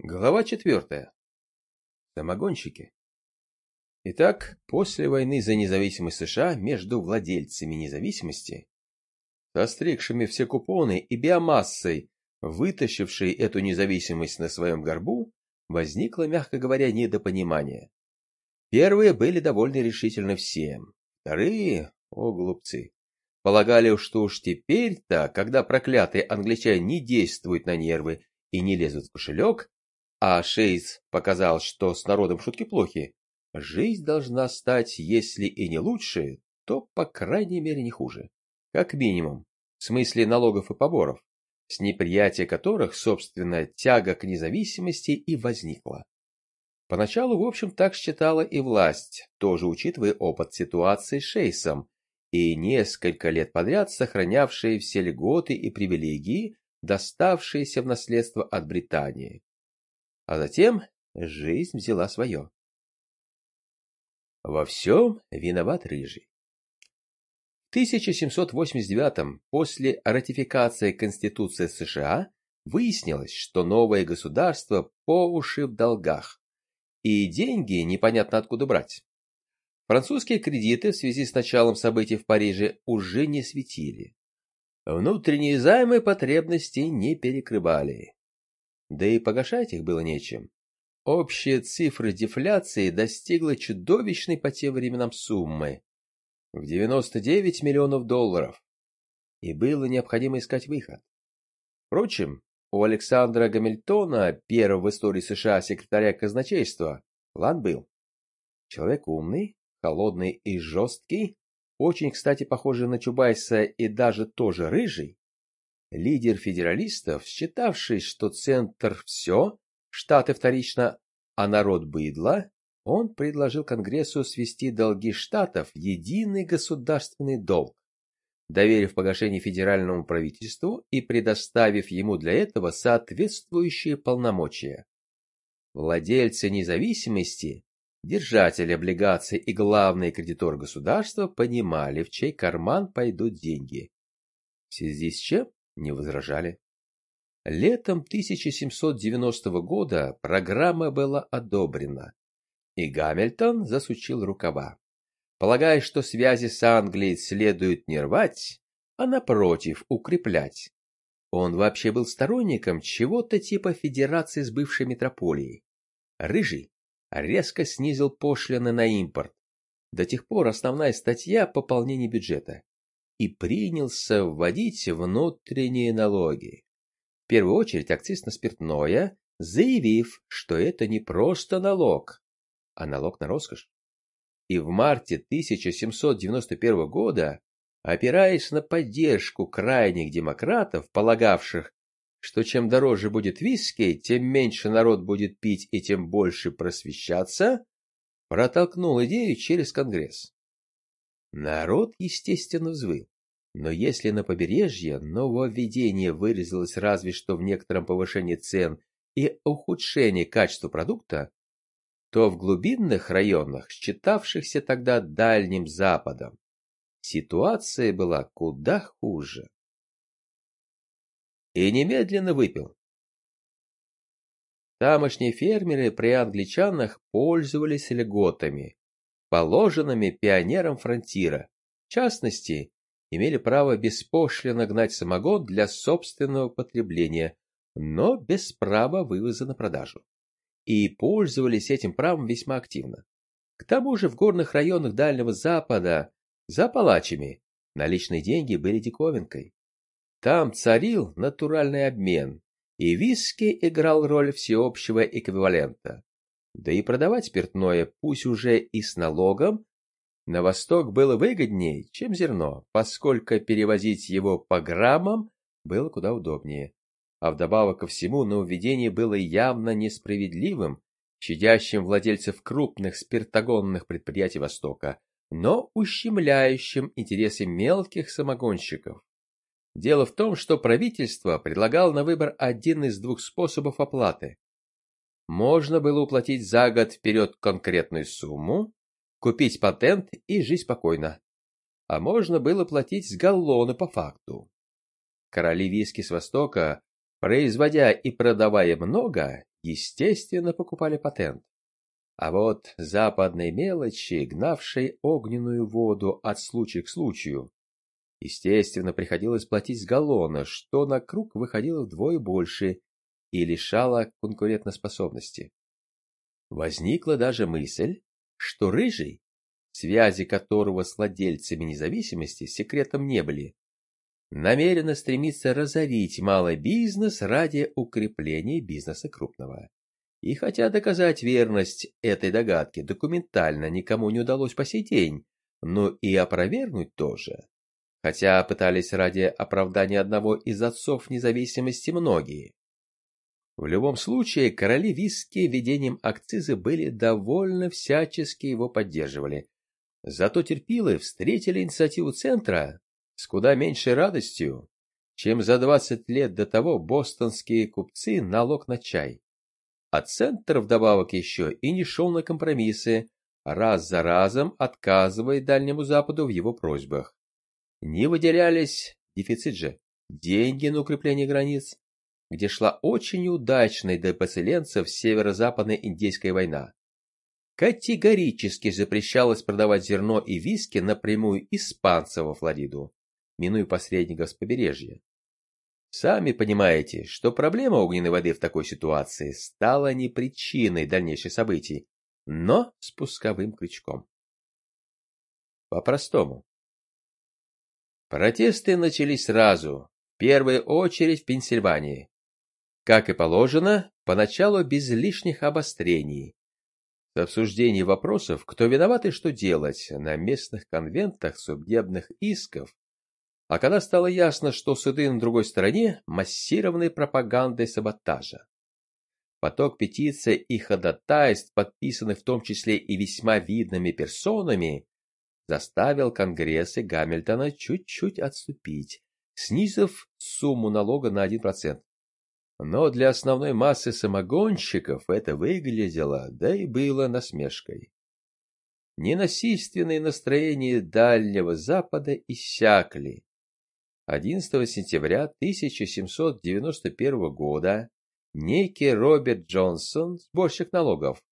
Глава четвертая. Самогонщики. Итак, после войны за независимость США между владельцами независимости, состригшими все купоны и биомассой, вытащившей эту независимость на своем горбу, возникло, мягко говоря, недопонимание. Первые были довольно решительны всем, вторые, о глупцы, полагали, что уж теперь-то, когда проклятые англичане не действуют на нервы и не лезут в кошелек, а Шейс показал, что с народом шутки плохи, жизнь должна стать, если и не лучше, то, по крайней мере, не хуже. Как минимум, в смысле налогов и поборов, с неприятия которых, собственно, тяга к независимости и возникла. Поначалу, в общем, так считала и власть, тоже учитывая опыт ситуации с Шейсом, и несколько лет подряд сохранявшие все льготы и привилегии, доставшиеся в наследство от Британии. А затем жизнь взяла свое. Во всем виноват Рыжий. В 1789 после ратификации Конституции США выяснилось, что новое государство по уши в долгах, и деньги непонятно откуда брать. Французские кредиты в связи с началом событий в Париже уже не светили. Внутренние займы потребностей не перекрывали. Да и погашать их было нечем. Общая цифра дефляции достигла чудовищной по тем временам суммы в 99 миллионов долларов. И было необходимо искать выход. Впрочем, у Александра Гамильтона, первого в истории США секретаря казначейства, план был. Человек умный, холодный и жесткий, очень, кстати, похожий на Чубайса и даже тоже рыжий, Лидер федералистов, считавший, что центр все, штаты вторично, а народ быдло, он предложил Конгрессу свести долги штатов в единый государственный долг, доверив погашение федеральному правительству и предоставив ему для этого соответствующие полномочия. Владельцы независимости, держатели облигаций и главный кредитор государства понимали, в чей карман пойдут деньги. В связи с чем не возражали. Летом 1790 года программа была одобрена, и Гамильтон засучил рукава. Полагая, что связи с Англией следует не рвать, а напротив укреплять. Он вообще был сторонником чего-то типа федерации с бывшей метрополией. Рыжий резко снизил пошлины на импорт. До тех пор основная статья пополнения бюджета и принялся вводить внутренние налоги. В первую очередь акциз на спиртное, заявив, что это не просто налог, а налог на роскошь. И в марте 1791 года, опираясь на поддержку крайних демократов, полагавших, что чем дороже будет виски, тем меньше народ будет пить и тем больше просвещаться, протолкнул идею через Конгресс. Народ, естественно, взвыл. Но если на побережье нововведение выразилось разве что в некотором повышении цен и ухудшении качества продукта, то в глубинных районах, считавшихся тогда Дальним Западом, ситуация была куда хуже. И немедленно выпил. Тамошние фермеры при англичанах пользовались льготами, положенными пионерам фронтира, в частности, имели право беспошлино гнать самогон для собственного потребления, но без права вывоза на продажу. И пользовались этим правом весьма активно. К тому же в горных районах Дальнего Запада за палачами наличные деньги были диковинкой. Там царил натуральный обмен, и виски играл роль всеобщего эквивалента. Да и продавать спиртное, пусть уже и с налогом, на восток было выгоднее, чем зерно, поскольку перевозить его по граммам было куда удобнее. А вдобавок ко всему нововведение было явно несправедливым, щадящим владельцев крупных спиртогонных предприятий Востока, но ущемляющим интересы мелких самогонщиков. Дело в том, что правительство предлагало на выбор один из двух способов оплаты. Можно было уплатить за год вперед конкретную сумму, купить патент и жить спокойно. А можно было платить с галлона по факту. Короли виски с Востока, производя и продавая много, естественно, покупали патент. А вот западной мелочи, гнавшей огненную воду от случая к случаю, естественно, приходилось платить с галлона, что на круг выходило вдвое больше и лишало конкурентоспособности. Возникла даже мысль, что Рыжий, связи которого с владельцами независимости секретом не были, намеренно стремится разорить малый бизнес ради укрепления бизнеса крупного. И хотя доказать верность этой догадки документально никому не удалось по сей день, но и опровергнуть тоже. Хотя пытались ради оправдания одного из отцов независимости многие. В любом случае, короли виски введением акциза были довольно всячески его поддерживали. Зато терпилы встретили инициативу центра с куда меньшей радостью, чем за 20 лет до того бостонские купцы налог на чай. А центр вдобавок еще и не шел на компромиссы, раз за разом отказывая Дальнему Западу в его просьбах. Не выделялись, дефицит же, деньги на укрепление границ, где шла очень удачная для поселенцев северо-западная индейская война. Категорически запрещалось продавать зерно и виски напрямую испанцам во Флориду, минуя посредников с побережья. Сами понимаете, что проблема огненной воды в такой ситуации стала не причиной дальнейших событий, но спусковым крючком. По-простому. Протесты начались сразу, в первую очередь в Пенсильвании. Как и положено, поначалу без лишних обострений. С обсуждением вопросов, кто виноват и что делать, на местных конвентах судебных исков а когда стало ясно, что суды на другой стороне, массированной пропагандой саботажа. Поток петиций и ходатайств, подписанных в том числе и весьма видными персонами, заставил Конгрессы Гамильтона чуть-чуть отступить, снизив сумму налога на 1%. Но для основной массы самогонщиков это выглядело, да и было насмешкой. Ненасильственные настроения Дальнего Запада иссякли, 11 сентября 1791 года некий Роберт Джонсон, сборщик налогов,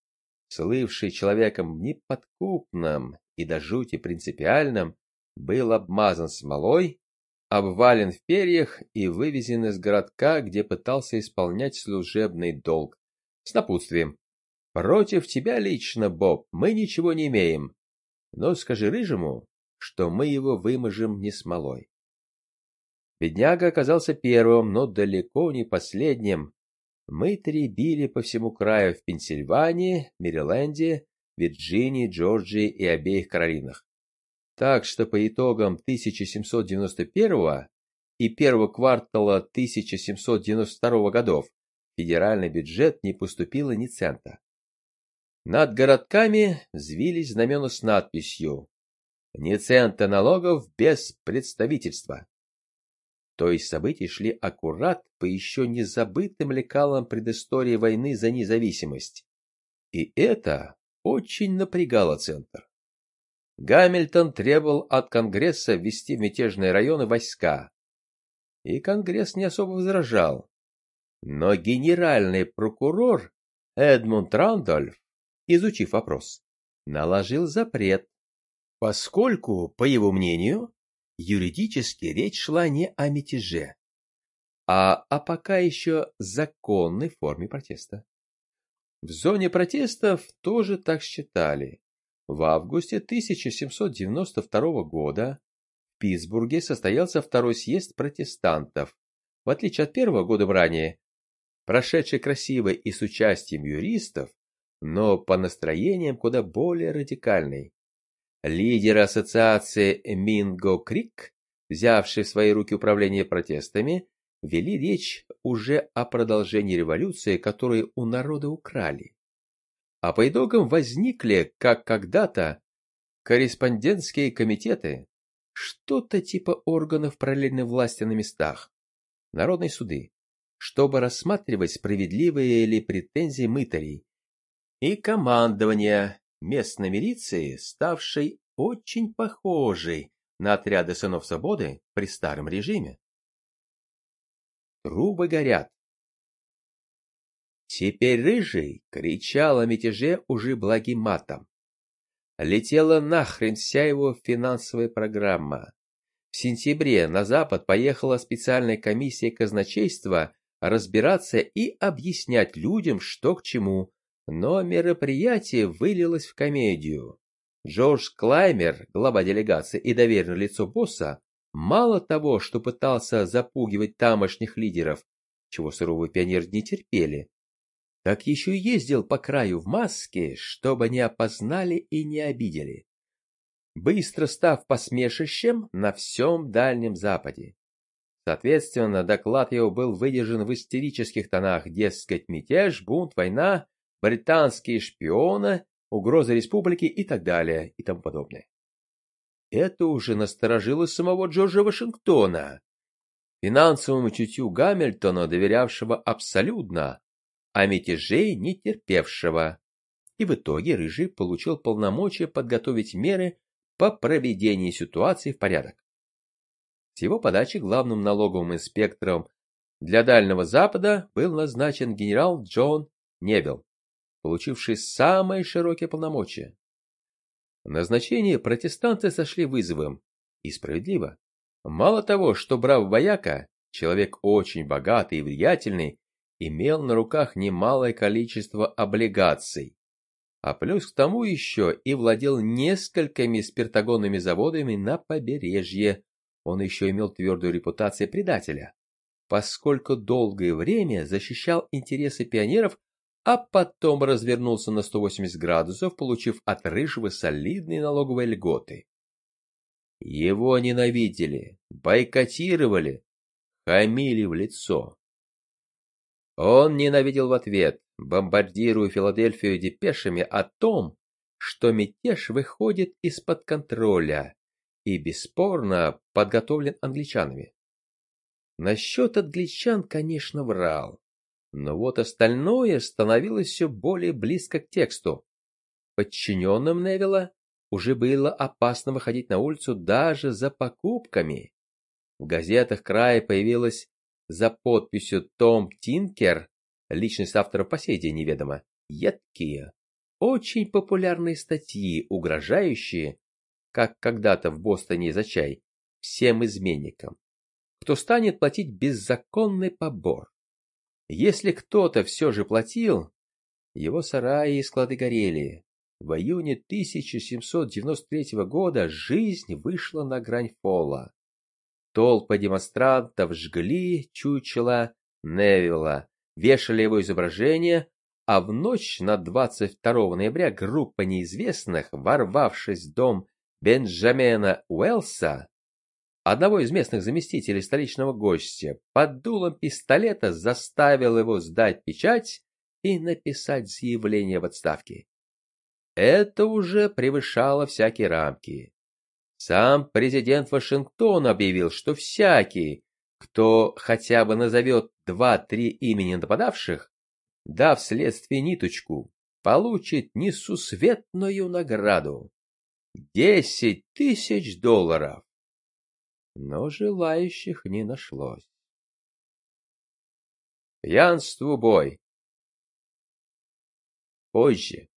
слывший человеком неподкупным и до жути принципиальным, был обмазан смолой, обвален в перьях и вывезен из городка, где пытался исполнять служебный долг, с напутствием. «Против тебя лично, Боб, мы ничего не имеем, но скажи Рыжему, что мы его выможем не смолой». Бедняга оказался первым, но далеко не последним. Мытари били по всему краю в Пенсильвании, Мэриленде, Вирджинии, Джорджии и обеих Каролинах. Так что по итогам 1791 и первого квартала 1792 годов федеральный бюджет не поступило ни цента. Над городками взвились знамена с надписью «Ни цента налогов без представительства». То есть события шли аккурат по еще не забытым лекалам предыстории войны за независимость. И это очень напрягало Центр. Гамильтон требовал от Конгресса ввести в мятежные районы войска. И Конгресс не особо возражал. Но генеральный прокурор Эдмунд Рандольф, изучив вопрос, наложил запрет, поскольку, по его мнению, юридически речь шла не о мятеже, а о пока еще законной форме протеста. В зоне протестов тоже так считали. В августе 1792 года в Питтсбурге состоялся второй съезд протестантов, в отличие от первого года ранее, прошедший красиво и с участием юристов, но по настроениям куда более радикальный. Лидер ассоциации Минго Крик, взявший в свои руки управление протестами, вели речь уже о продолжении революции, которую у народа украли. А по итогам возникли, как когда-то, корреспондентские комитеты, что-то типа органов параллельной власти на местах, народные суды, чтобы рассматривать справедливые ли претензии мытарей, и командование, местной милиции, ставшей очень похожей на отряды сынов свободы при старом режиме. Трубы горят. Теперь Рыжий кричал о мятеже уже благим матом. Летела нахрен вся его финансовая программа. В сентябре на Запад поехала специальная комиссия казначейства разбираться и объяснять людям, что к чему, но мероприятие вылилось в комедию. Джордж Клаймер, глава делегации и доверенное лицо босса, мало того, что пытался запугивать тамошних лидеров, чего суровые пионеры не терпели, так еще ездил по краю в маске, чтобы не опознали и не обидели, быстро став посмешищем на всем Дальнем Западе. Соответственно, доклад его был выдержан в истерических тонах, дескать, мятеж, бунт, война, британские шпионы, угроза республики и так далее и тому подобное. Это уже насторожило самого Джорджа Вашингтона, финансовому чутью Гамильтона, доверявшего абсолютно, а мятежей не терпевшего. И в итоге Рыжий получил полномочия подготовить меры по проведению ситуации в порядок. С его подачи главным налоговым инспектором для Дальнего Запада был назначен генерал Джон Невилл, получивший самые широкие полномочия. Назначение протестанты сошли вызовом, и справедливо. Мало того, что брав вояка, человек очень богатый и влиятельный, имел на руках немалое количество облигаций, а плюс к тому еще и владел несколькими спиртогонными заводами на побережье. Он еще имел твердую репутацию предателя, поскольку долгое время защищал интересы пионеров, а потом развернулся на 180 градусов, получив от Рыжего солидные налоговые льготы. Его ненавидели, бойкотировали, хамили в лицо. Он ненавидел в ответ, бомбардируя Филадельфию депешами о том, что мятеж выходит из-под контроля и бесспорно подготовлен англичанами. Насчет англичан, конечно, врал, но вот остальное становилось все более близко к тексту. Подчиненным Невилла уже было опасно выходить на улицу даже за покупками. В газетах края появилась за подписью Том Тинкер, личность автора по сей день неведома, едкие, очень популярные статьи, угрожающие, как когда-то в Бостоне за чай, всем изменникам, кто станет платить беззаконный побор. Если кто-то все же платил, его сараи и склады горели. В июне 1793 года жизнь вышла на грань фола. Толпы демонстрантов жгли чучело Невилла, вешали его изображение, а в ночь на 22 ноября группа неизвестных, ворвавшись в дом Бенджамина Уэлса, одного из местных заместителей столичного гостя, под дулом пистолета заставил его сдать печать и написать заявление в отставке. Это уже превышало всякие рамки. Сам президент Вашингтона объявил, что всякий, кто хотя бы назовет два-три имени нападавших, дав следствие ниточку, получит несусветную награду — десять тысяч долларов. Но желающих не нашлось. Пьянству бой. Позже,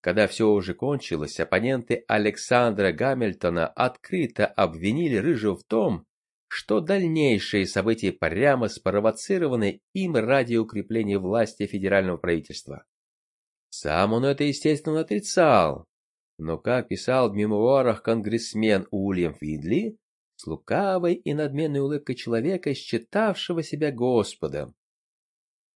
когда все уже кончилось, оппоненты Александра Гамильтона открыто обвинили Рыжего в том, что дальнейшие события прямо спровоцированы им ради укрепления власти федерального правительства. Сам он это, естественно, отрицал, но, как писал в мемуарах конгрессмен Уильям Фидли, с лукавой и надменной улыбкой человека, считавшего себя Господом.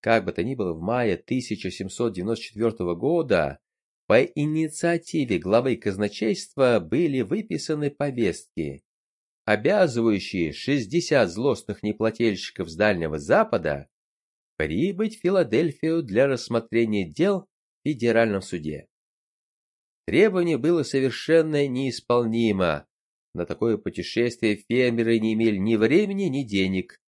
Как бы то ни было, в мае 1794 года по инициативе главы казначейства были выписаны повестки, обязывающие 60 злостных неплательщиков с Дальнего Запада прибыть в Филадельфию для рассмотрения дел в федеральном суде. Требование было совершенно неисполнимо. На такое путешествие фермеры не имели ни времени, ни денег.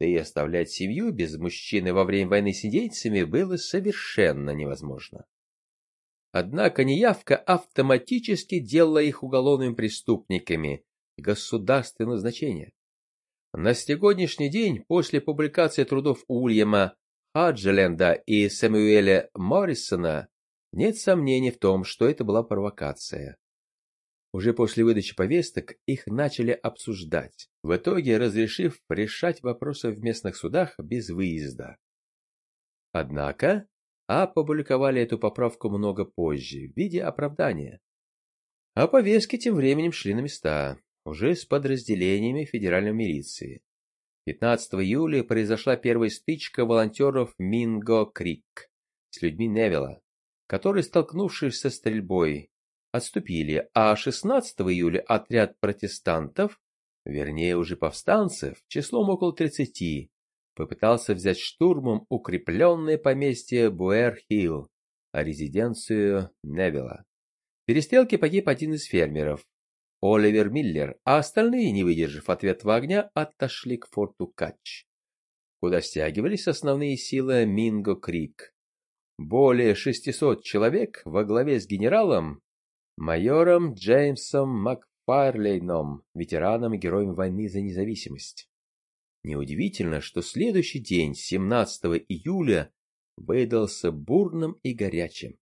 Да и оставлять семью без мужчины во время войны с индейцами было совершенно невозможно. Однако неявка автоматически делала их уголовными преступниками государственного значения. На сегодняшний день, после публикации трудов Ульяма Хаджеленда и Сэмюэля Моррисона, нет сомнений в том, что это была провокация. Уже после выдачи повесток их начали обсуждать, в итоге разрешив решать вопросы в местных судах без выезда. Однако, опубликовали эту поправку много позже, в виде оправдания. А повестки тем временем шли на места, уже с подразделениями федеральной милиции. 15 июля произошла первая стычка волонтеров Минго-Крик с людьми Невилла, которые, столкнувшись со стрельбой, отступили, а 16 июля отряд протестантов, вернее уже повстанцев, числом около 30, попытался взять штурмом укрепленное поместье Буэр-Хилл, а резиденцию Невилла. В перестрелке погиб один из фермеров, Оливер Миллер, а остальные, не выдержав ответного огня, отошли к форту Кач, куда стягивались основные силы Минго-Крик. Более 600 человек во главе с генералом, майором Джеймсом Макфарлейном, ветераном и героем войны за независимость. Неудивительно, что следующий день, 17 июля, выдался бурным и горячим.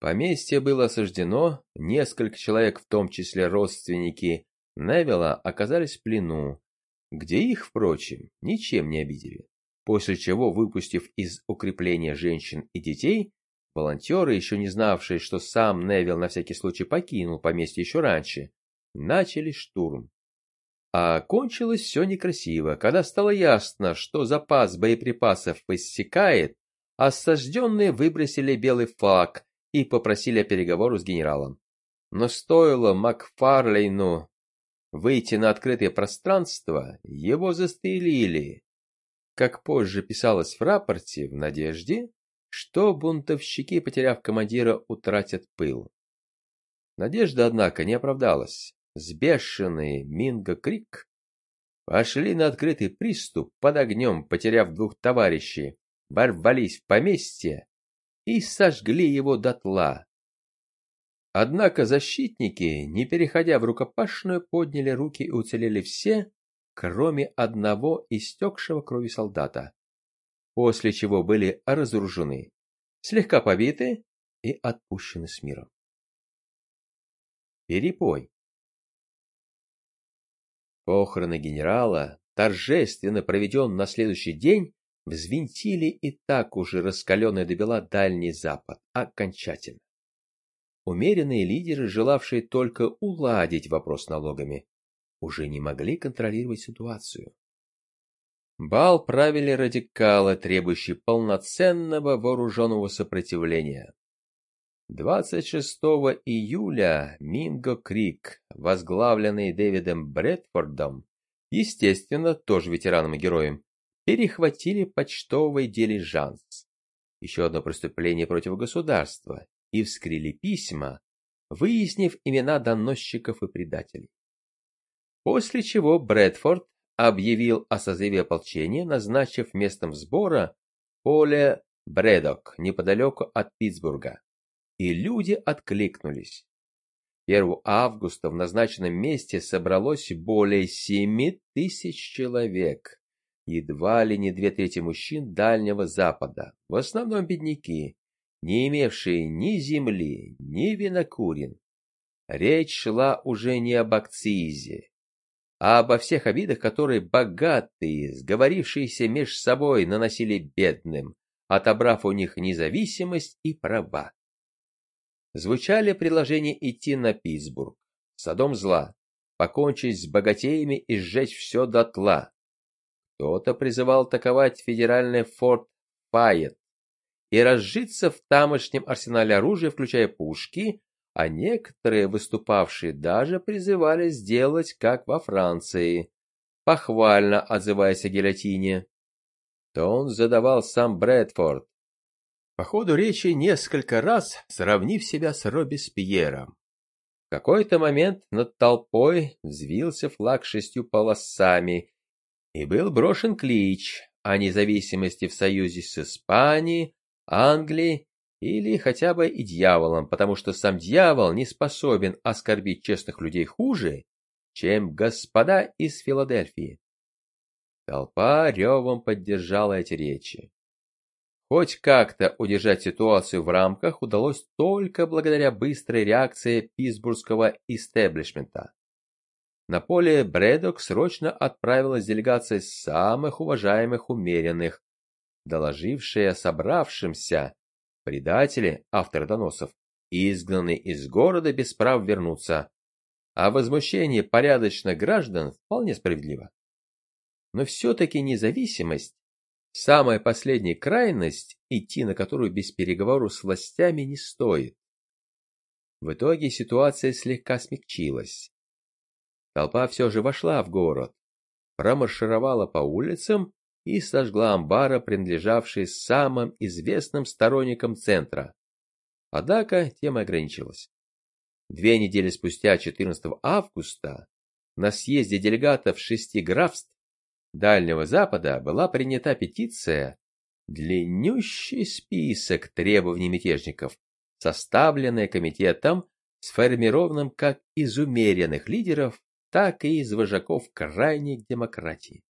Поместье было осаждено, несколько человек, в том числе родственники Невилла, оказались в плену, где их, впрочем, ничем не обидели. После чего, выпустив из укрепления женщин и детей, волонтеры, еще не знавшие, что сам Невилл на всякий случай покинул поместье еще раньше, начали штурм. А кончилось все некрасиво, когда стало ясно, что запас боеприпасов иссякает, осажденные выбросили белый флаг и попросили о переговору с генералом. Но стоило Макфарлейну выйти на открытое пространство, его застрелили. Как позже писалось в рапорте, в надежде, что бунтовщики, потеряв командира, утратят пыл. Надежда, однако, не оправдалась. Сбешенные Минго Крик пошли на открытый приступ под огнем, потеряв двух товарищей, ворвались в поместье и сожгли его дотла. Однако защитники, не переходя в рукопашную, подняли руки и уцелели все, кроме одного истекшего крови солдата, после чего были разоружены, слегка побиты и отпущены с миром. Перепой Похороны генерала, торжественно проведен на следующий день, взвинтили и так уже раскаленный до бела Дальний Запад окончательно. Умеренные лидеры, желавшие только уладить вопрос налогами, уже не могли контролировать ситуацию. Бал правили радикалы, требующие полноценного вооруженного сопротивления. 26 июля Минго Крик, возглавленный Дэвидом Брэдфордом, естественно, тоже ветераном и героем, перехватили почтовый дилижанс. Еще одно преступление против государства, и вскрыли письма, выяснив имена доносчиков и предателей. После чего Брэдфорд объявил о созыве ополчения, назначив местом сбора поле Брэдок неподалеку от Питтсбурга. И люди откликнулись. 1 августа в назначенном месте собралось более семи тысяч человек едва ли не две трети мужчин Дальнего Запада, в основном бедняки, не имевшие ни земли, ни винокурин. Речь шла уже не об акцизе, а обо всех обидах, которые богатые, сговорившиеся меж собой, наносили бедным, отобрав у них независимость и права. Звучали предложения идти на Питтсбург, садом зла, покончить с богатеями и сжечь все дотла, кто-то призывал атаковать федеральный форт Файет и разжиться в тамошнем арсенале оружия, включая пушки, а некоторые выступавшие даже призывали сделать, как во Франции, похвально отзываясь о гильотине. Тон задавал сам Брэдфорд, по ходу речи несколько раз сравнив себя с Робеспьером. В какой-то момент над толпой взвился флаг шестью полосами, и был брошен клич о независимости в союзе с Испанией, Англией или хотя бы и дьяволом, потому что сам дьявол не способен оскорбить честных людей хуже, чем господа из Филадельфии. Толпа ревом поддержала эти речи. Хоть как-то удержать ситуацию в рамках удалось только благодаря быстрой реакции питтсбургского истеблишмента. На поле Брэдок срочно отправилась делегация самых уважаемых умеренных, доложившая собравшимся предатели, авторы доносов, изгнаны из города без прав вернуться, а возмущение порядочных граждан вполне справедливо. Но все-таки независимость – самая последняя крайность, идти на которую без переговоров с властями не стоит. В итоге ситуация слегка смягчилась. Толпа все же вошла в город, промаршировала по улицам и сожгла амбара, принадлежавшие самым известным сторонникам центра. Однако тема ограничилась. Две недели спустя, 14 августа, на съезде делегатов шести графств Дальнего Запада была принята петиция, длиннющий список требований мятежников, составленная комитетом, сформированным как из умеренных лидеров, так и из вожаков крайней демократии.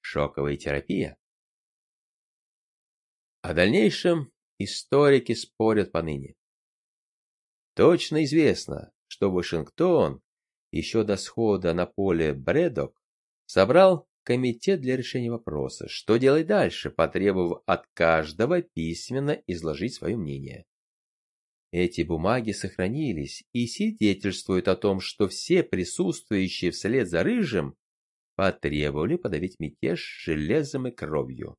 Шоковая терапия. О дальнейшем историки спорят поныне. Точно известно, что Вашингтон еще до схода на поле Брэдок собрал комитет для решения вопроса, что делать дальше, потребовав от каждого письменно изложить свое мнение. Эти бумаги сохранились и свидетельствуют о том, что все присутствующие вслед за Рыжим потребовали подавить мятеж железом и кровью.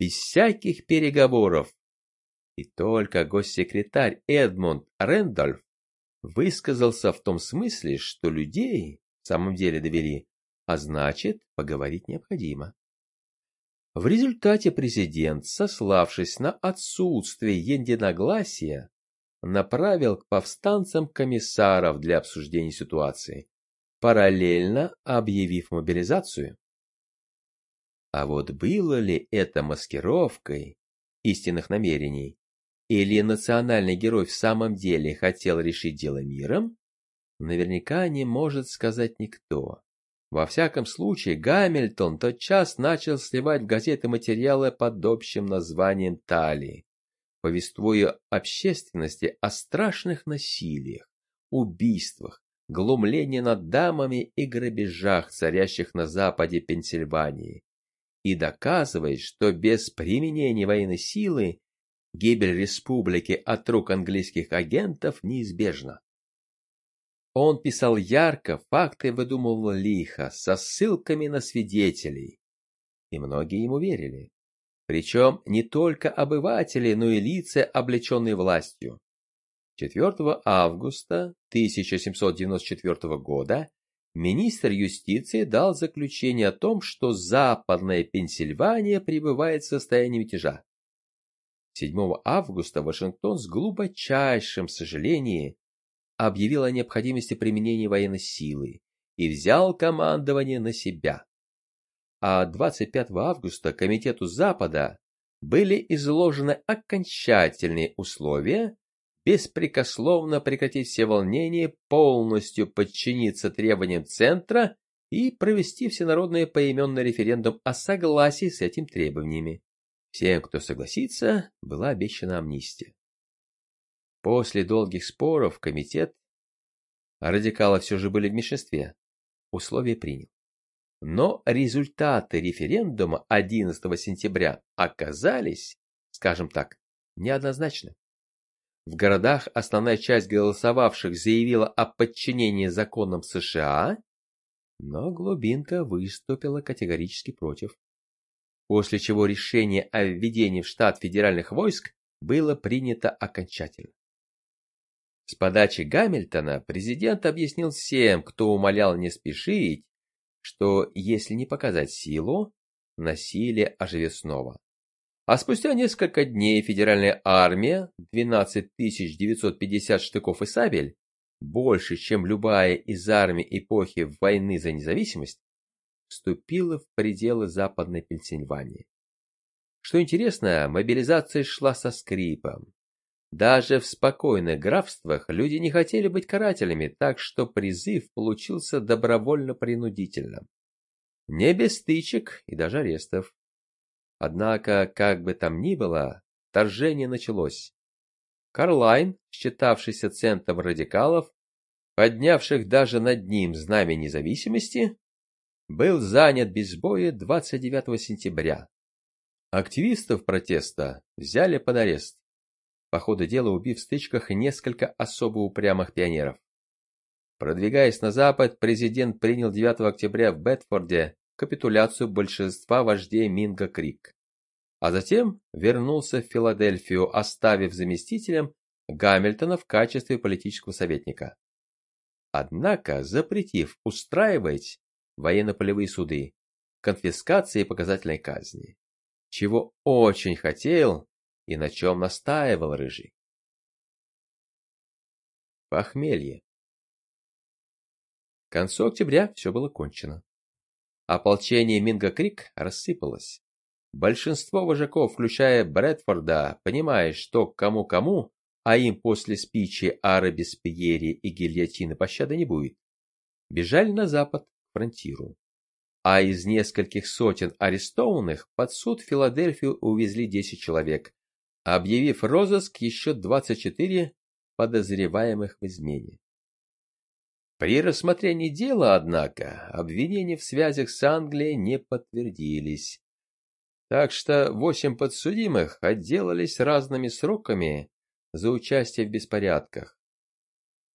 Без всяких переговоров. И только госсекретарь Эдмунд Рэндольф высказался в том смысле, что людей в самом деле довели, а значит, поговорить необходимо. В результате президент, сославшись на отсутствие единогласия, направил к повстанцам комиссаров для обсуждения ситуации, параллельно объявив мобилизацию. А вот было ли это маскировкой истинных намерений, или национальный герой в самом деле хотел решить дело миром, наверняка не может сказать никто. Во всяком случае, Гамильтон тотчас начал сливать в газеты материалы под общим названием «Талии», повествуя общественности о страшных насилиях, убийствах, глумлении над дамами и грабежах, царящих на западе Пенсильвании, и доказывает, что без применения военной силы гибель республики от рук английских агентов неизбежна. Он писал ярко, факты выдумывал лихо, со ссылками на свидетелей. И многие ему верили. Причем не только обыватели, но и лица, облеченные властью. 4 августа 1794 года министр юстиции дал заключение о том, что Западная Пенсильвания пребывает в состоянии мятежа. 7 августа Вашингтон с глубочайшим сожалением объявил о необходимости применения военной силы и взял командование на себя. А 25 августа Комитету Запада были изложены окончательные условия беспрекословно прекратить все волнения, полностью подчиниться требованиям Центра и провести всенародный поименный референдум о согласии с этими требованиями. Всем, кто согласится, была обещана амнистия. После долгих споров комитет, а радикалы все же были в меньшинстве, условия принял. Но результаты референдума 11 сентября оказались, скажем так, неоднозначны. В городах основная часть голосовавших заявила о подчинении законам США, но глубинка выступила категорически против. После чего решение о введении в штат федеральных войск было принято окончательно. С подачи Гамильтона президент объяснил всем, кто умолял не спешить, что если не показать силу, насилие оживет снова. А спустя несколько дней федеральная армия, 12 950 штыков и сабель, больше, чем любая из армий эпохи войны за независимость, вступила в пределы Западной Пенсильвании. Что интересно, мобилизация шла со скрипом. Даже в спокойных графствах люди не хотели быть карателями, так что призыв получился добровольно-принудительным. Не без стычек и даже арестов. Однако, как бы там ни было, вторжение началось. Карлайн, считавшийся центром радикалов, поднявших даже над ним знамя независимости, был занят без боя 29 сентября. Активистов протеста взяли под арест, по ходу дела убив в стычках несколько особо упрямых пионеров. Продвигаясь на запад, президент принял 9 октября в Бетфорде капитуляцию большинства вождей Минга Крик, а затем вернулся в Филадельфию, оставив заместителем Гамильтона в качестве политического советника. Однако, запретив устраивать военно-полевые суды, конфискации и показательной казни, чего очень хотел и на чем настаивал Рыжий. Похмелье. К концу октября все было кончено. Ополчение Минго-Крик рассыпалось. Большинство вожаков, включая Брэдфорда, понимая, что кому-кому, а им после спичи о Робеспьере и гильотины пощады не будет, бежали на запад, к фронтиру. А из нескольких сотен арестованных под суд в Филадельфию увезли 10 человек, объявив розыск еще 24 подозреваемых в измене. При рассмотрении дела, однако, обвинения в связях с Англией не подтвердились. Так что восемь подсудимых отделались разными сроками за участие в беспорядках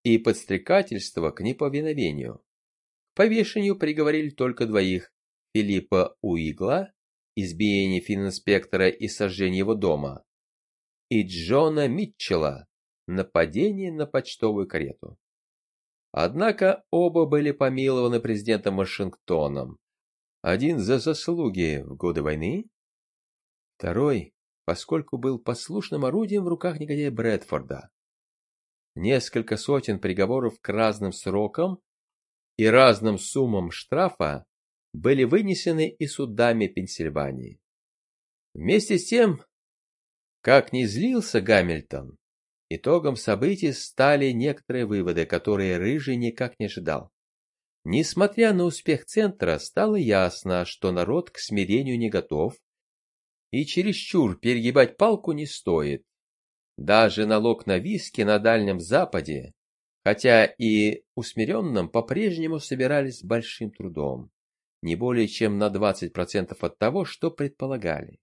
и подстрекательство к неповиновению. К повешению приговорили только двоих – Филиппа Уигла, избиение фининспектора и сожжение его дома, и Джона Митчелла, нападение на почтовую карету. Однако оба были помилованы президентом Вашингтоном. Один за заслуги в годы войны, второй, поскольку был послушным орудием в руках негодяя Брэдфорда. Несколько сотен приговоров к разным срокам и разным суммам штрафа были вынесены и судами Пенсильвании. Вместе с тем как ни злился Гамильтон, итогом событий стали некоторые выводы, которые Рыжий никак не ожидал. Несмотря на успех центра, стало ясно, что народ к смирению не готов, и чересчур перегибать палку не стоит. Даже налог на виски на Дальнем Западе, хотя и усмиренном, по-прежнему собирались большим трудом, не более чем на 20% от того, что предполагали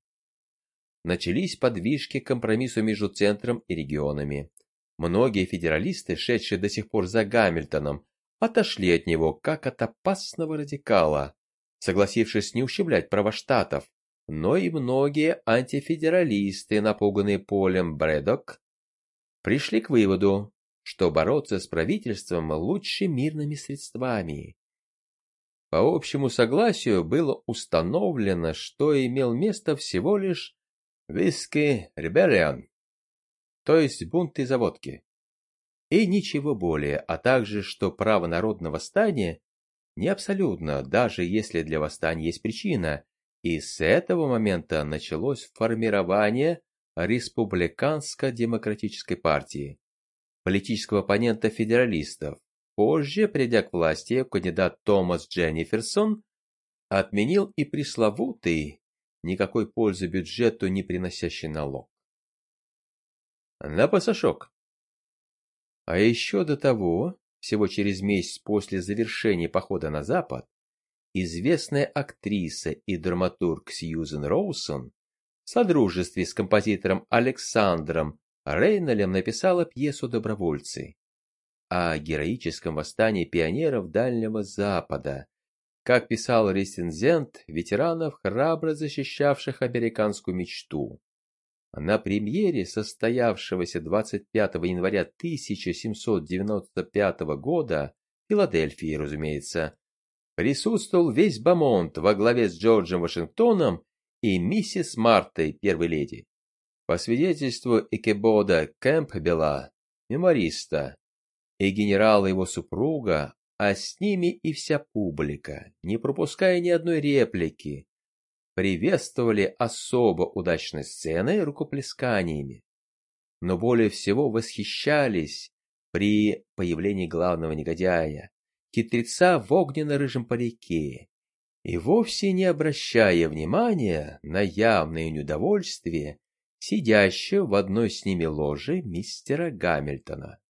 начались подвижки к компромиссу между центром и регионами. Многие федералисты, шедшие до сих пор за Гамильтоном, отошли от него как от опасного радикала, согласившись не ущемлять права штатов, но и многие антифедералисты, напуганные полем Брэдок, пришли к выводу, что бороться с правительством лучше мирными средствами. По общему согласию было установлено, что имел место всего лишь Виски Ребеллион, то есть бунт из-за водки. И ничего более, а также, что право народного восстания не абсолютно, даже если для восстания есть причина, и с этого момента началось формирование республиканско-демократической партии, политического оппонента федералистов. Позже, придя к власти, кандидат Томас Дженниферсон отменил и пресловутый никакой пользы бюджету не приносящий налог. На пасашок. А еще до того, всего через месяц после завершения похода на Запад, известная актриса и драматург Сьюзен Роусон в содружестве с композитором Александром Рейнолем написала пьесу «Добровольцы» о героическом восстании пионеров Дальнего Запада, как писал рецензент, ветеранов, храбро защищавших американскую мечту. На премьере, состоявшегося 25 января 1795 года, в Филадельфии, разумеется, присутствовал весь Бамонт во главе с Джорджем Вашингтоном и миссис Мартой, первой леди. По свидетельству Экебода Кэмпбелла, мемориста, и генерала его супруга, а с ними и вся публика, не пропуская ни одной реплики, приветствовали особо удачной сцены рукоплесканиями, но более всего восхищались при появлении главного негодяя, хитреца в огненно-рыжем парике. И вовсе не обращая внимания на явное неудовольствие сидящего в одной с ними ложе мистера Гамильтона.